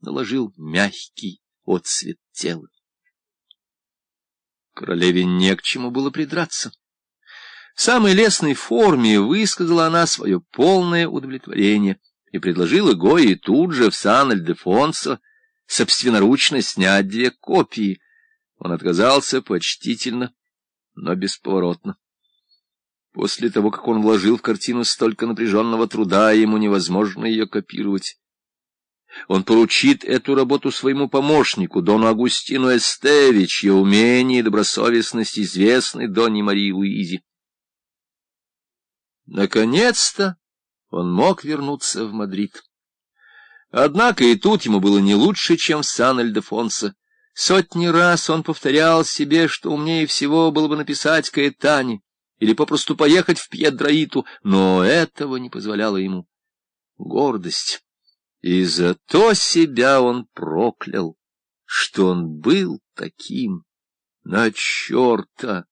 наложил мягкий отцвет тела. Королеве не к чему было придраться. В самой лестной форме высказала она свое полное удовлетворение и предложила Гои тут же в Сан-Альдефонсо собственноручно снять две копии. Он отказался почтительно, но бесповоротно. После того, как он вложил в картину столько напряженного труда, ему невозможно ее копировать. Он поручит эту работу своему помощнику, Дону Агустину Эстевич, чье умение и добросовестность известны Доне Марии Луизе. Наконец-то он мог вернуться в Мадрид. Однако и тут ему было не лучше, чем в Сан-Эльдефонсо. Сотни раз он повторял себе, что умнее всего было бы написать Каэтане или попросту поехать в Пьедроиту, но этого не позволяла ему гордость. И зато себя он проклял, что он был таким. На черта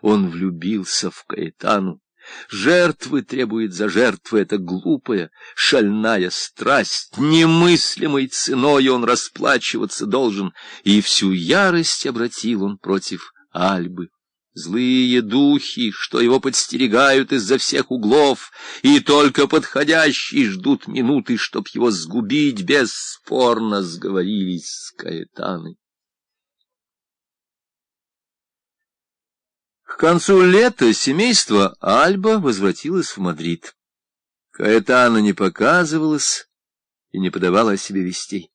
он влюбился в Каэтану. Жертвы требует за жертвы эта глупая, шальная страсть. Немыслимой ценой он расплачиваться должен, и всю ярость обратил он против Альбы. Злые духи, что его подстерегают из-за всех углов, и только подходящие ждут минуты, чтоб его сгубить, бесспорно сговорились с Каэтаной. К концу лета семейство Альба возвратилось в Мадрид. Каэтана не показывалась и не подавала о себе вестей.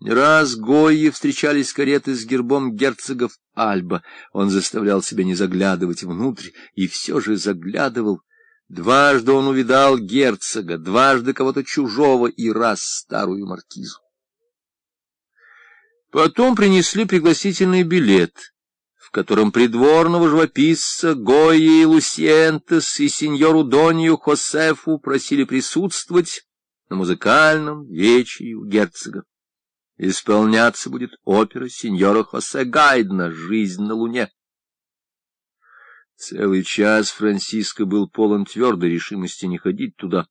Не раз Гойи встречались кареты с гербом герцогов Альба. Он заставлял себя не заглядывать внутрь, и все же заглядывал. Дважды он увидал герцога, дважды кого-то чужого и раз старую маркизу. Потом принесли пригласительный билет, в котором придворного живописца Гойи и Лусиентес и сеньору Донью Хосефу просили присутствовать на музыкальном вечере у герцога. Исполняться будет опера сеньора Хосе Гайдна «Жизнь на Луне». Целый час Франциско был полон твердой решимости не ходить туда.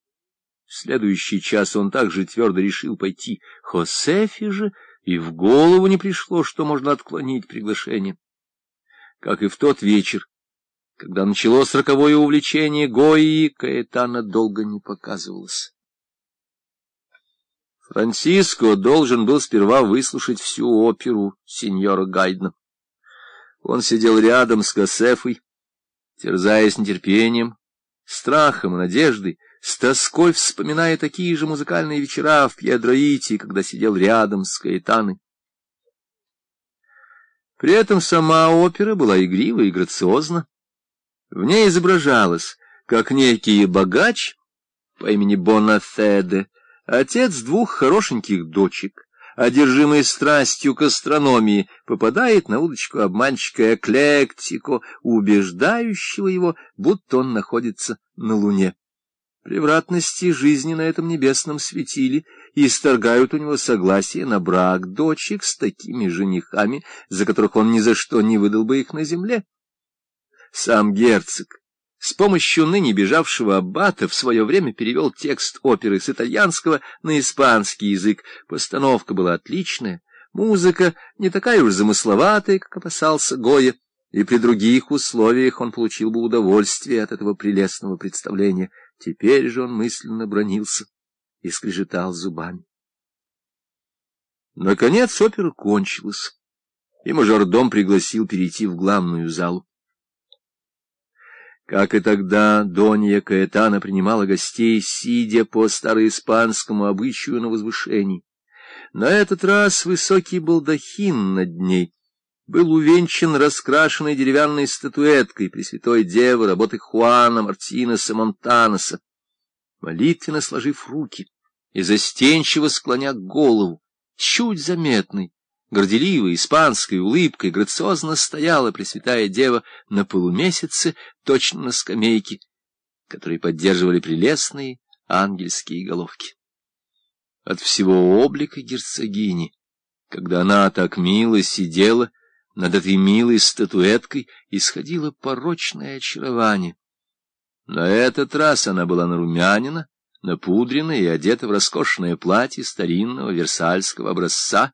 В следующий час он также твердо решил пойти. Хосефи же и в голову не пришло, что можно отклонить приглашение. Как и в тот вечер, когда началось роковое увлечение Гои, Каэтана долго не показывалась. Франциско должен был сперва выслушать всю оперу сеньора Гайдна. Он сидел рядом с Кассефой, терзаясь нетерпением, страхом и надеждой, с тоской вспоминая такие же музыкальные вечера в Пьедроите, когда сидел рядом с Каэтаной. При этом сама опера была игрива и грациозна. В ней изображалась, как некий богач по имени Бонафеде, Отец двух хорошеньких дочек, одержимый страстью к астрономии, попадает на удочку обманщика Эклектико, убеждающего его, будто он находится на Луне. Превратности жизни на этом небесном светиле исторгают у него согласие на брак дочек с такими женихами, за которых он ни за что не выдал бы их на земле. Сам герцог с помощью ныне бежавшего аббата в свое время перевел текст оперы с итальянского на испанский язык. Постановка была отличная, музыка не такая уж замысловатая, как опасался Гоя, и при других условиях он получил бы удовольствие от этого прелестного представления. Теперь же он мысленно бронился и скрежетал зубами. Наконец опера кончилась, и мажордом пригласил перейти в главную залу. Как и тогда, Донья Каэтана принимала гостей, сидя по староиспанскому обычаю на возвышении. На этот раз высокий балдахин над ней был увенчан раскрашенной деревянной статуэткой Пресвятой Девы работы Хуана Мартинеса Монтаноса. Молитвенно сложив руки и застенчиво склоня голову, чуть заметный, горделивой испанской улыбкой грациозно стояла Пресвятая Дева на полумесяце, точно на скамейке, которые поддерживали прелестные ангельские головки. От всего облика герцогини, когда она так мило сидела над этой милой статуэткой, исходило порочное очарование. На этот раз она была нарумянина, напудрена и одета в роскошное платье старинного версальского образца,